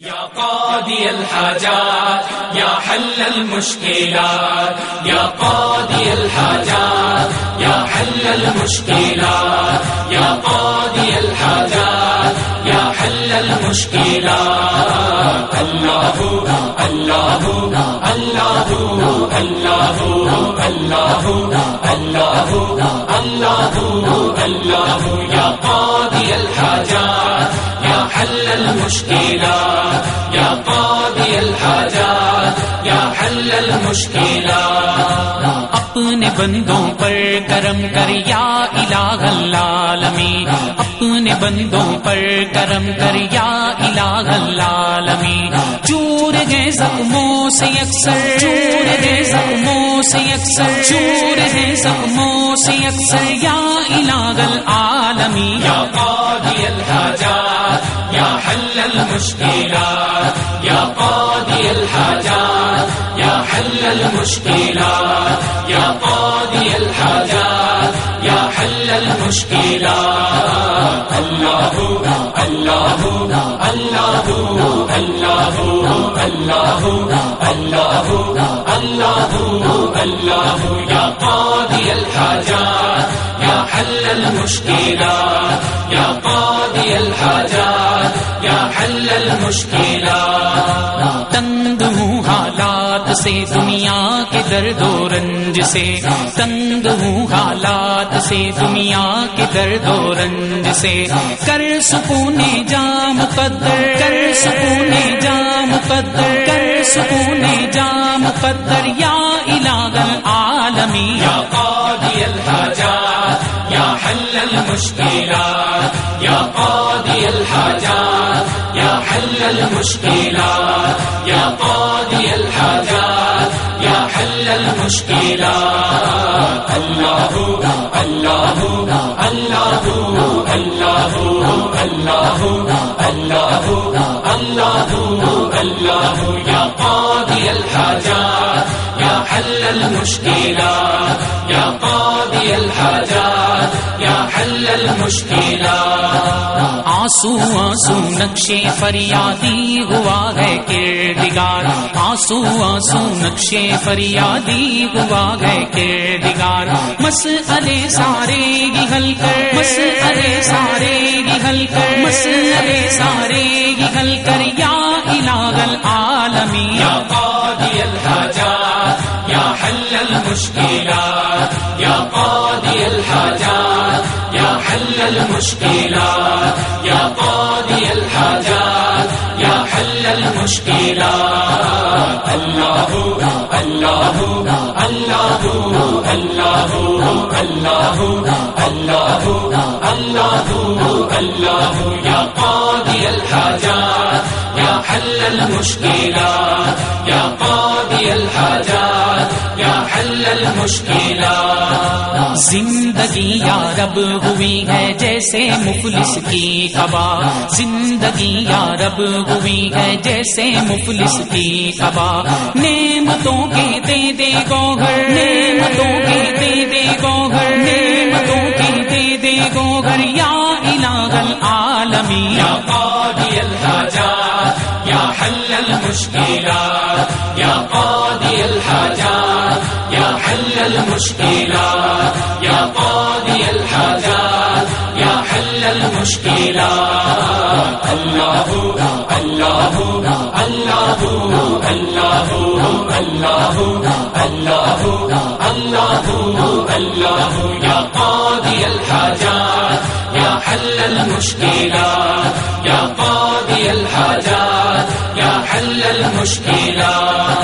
يا قاضي الحاجات يا حل المشكلات. يا قاضي الحاجات يا حل المشكلات. يا قاضي الحاجات يا حل المشكلات. الله الله الله الله الله الله الله الله يا قاضي المشكلات يا قاضي الحاجات يا حل المشكلات اپنے بندوں پر کرم کر یا الہ العالمین. اپنے بندوں پر کرم کر یا الہ العالمین. چور ہے زخموں سے اکثر. چور ہے زخموں سے اکثر. چور ہے زخموں سے اکثر. یا الہ العالمین. يا قاضي الحاجات المشكلات يا قاضي الحاجات يا حل المشكلات يا قاضي الله الله الله الله الله الحاجات حل الحاجات حل تنگ ہوں حالات سے دنیا کے درد و رنج سے۔ تنگ ہوں حالات سے دنیا کے درد و رنج سے۔ کر سکون جام قدر المشكلات يا قاضي الحاجات يا حل المشكلات يا قاضي الحاجات يا حل المشكلات الله الله الله الله الله الله الله الله يا قاضي الحاجات يا حل المشكلات يا قاضي الحاجات. حل آنسو آنسو نقشے فریادی ہوا ہے کردگار۔ آنسو آنسو نقشے فریادی ہوا ہے کردگار۔ مس ارے سارے گی ہل کر۔ مس ارے سارے گی ہل کر۔ مس ارے سارے گی ہل کر۔ یا الہ العالمین۔ يا قاضي الحاجات۔ يا حل المشكلات حل المشكلات يا قاضي الحاجات يا حل المشكلات. الله الله الله الله الله الله الله الله يا قاضي الحاجات يا حل المشكلات يا قاضي الحاجات. حل المشكلات زندگی یا رب ہوئی ہے جیسے مفلس کی کبا زندگی یا رب ہوئی ہے جیسے مفلس کی کبا نعمتوں کے دے دے گوہر۔ نعمتوں کے دے دے گوہر۔ نعمتوں کے دے دے گوہر۔ یا المشكلات يا قاضي الحاجات، يا حل المشكلات الله الله الله الله الله الله الله الله، يا قاضي الحاجات، يا حل المشكلات يا قاضي الحاجات، يا حل المشكلات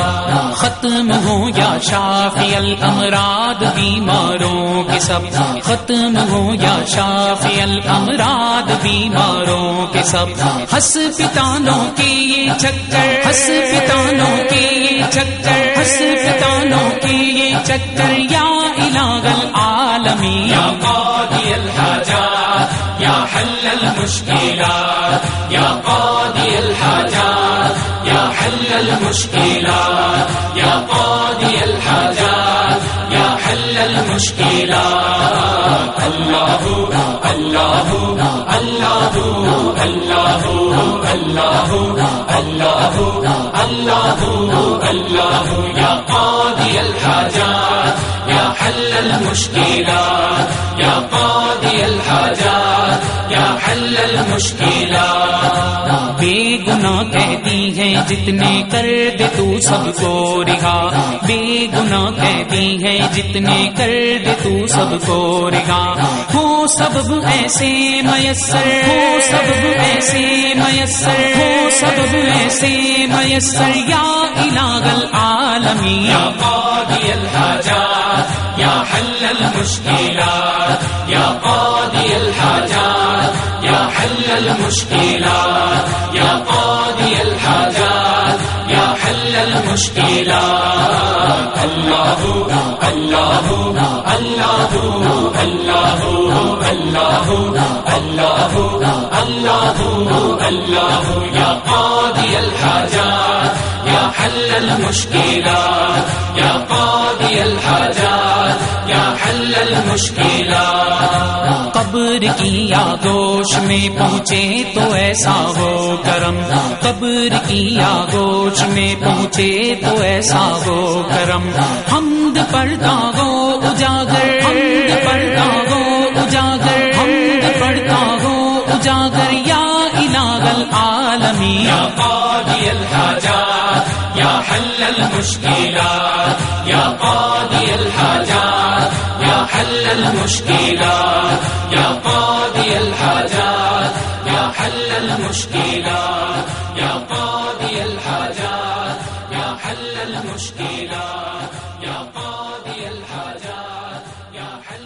ختم ہو یا شافی الامراض بیماروں کے سب ختم ہو یا شافی الامراض بیماروں کے سب ہسپتالوں کے یہ چکر، ہسپتالوں کے یہ چکر، ہسپتالوں کے یہ چکر، یا الہ العالمین يا قاضي الحاجات يا حل المشكلات يا قاضي الحاجات۔ حل المشكلات، يا قاضي الحاجات، يا حل المشكلات. اللہ اللہ اللہ اللہ اللہ اللہ اللہ اللہ یا قاضی الحاجات یا حل المشکلات یا قاضی الحاجات یا حل المشکلات بے گناہ کہتی ہے جتنے کر دے تو سب کو رہا۔ بے گناہ کہتی ہے جتنے کر دے تو سب کو رہا۔ ہو سبب ایسے میسر، ہو سبب ایسے میسر، ہو سبب ایسے میسر۔ یا الہ العالمین، یا قاضی الحاجات، یا حل المشکلات المشكلات يا قاضي الحاجات، يا حل المشكلات الله الله الله الله الله الله الله الله، يا قاضي الحاجات. حل المشکلات یا قاضی الحاجات یا حل المشکلات قبر کی آگوش میں پہنچے تو ایسا ہو کرم۔ قبر کی آگوش میں پہنچے تو ایسا ہو کرم۔ حمد پڑھتا ہو اجاگر۔ حمد پڑھتا ہو اجاگر۔ حمد پڑھتا ہو اجاگر۔ یا الہ العالمین۔ یا قاضی الحاجات حل المشكلات يا قاضي الحاجات يا حل المشكلات يا قاضي الحاجات يا حل المشكلات